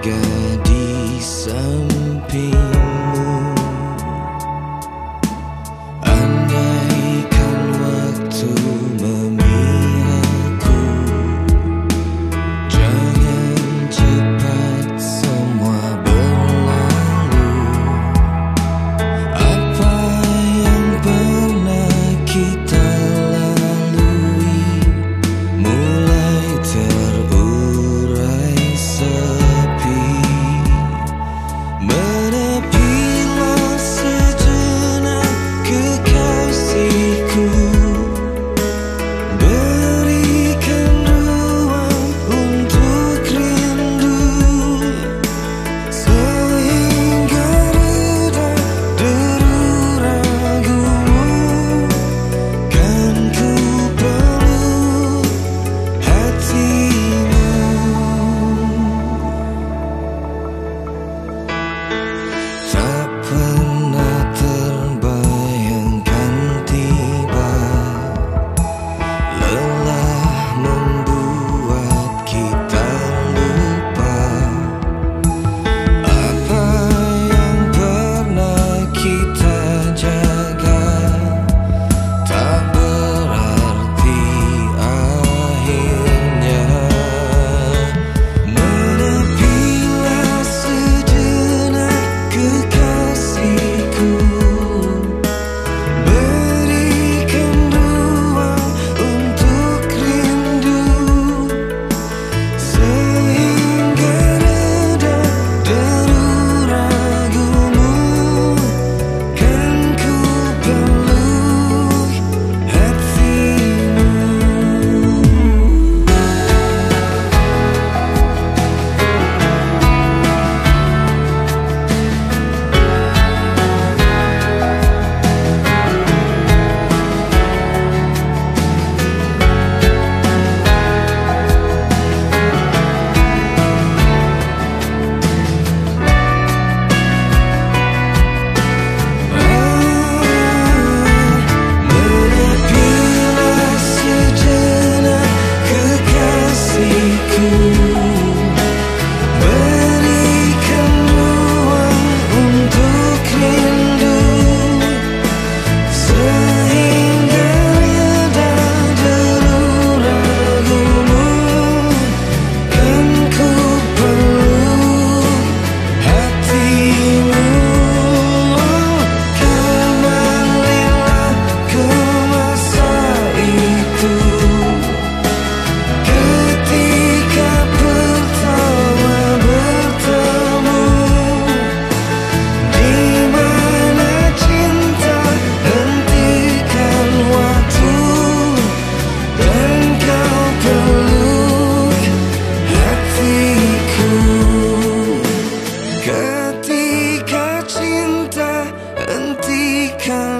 again. can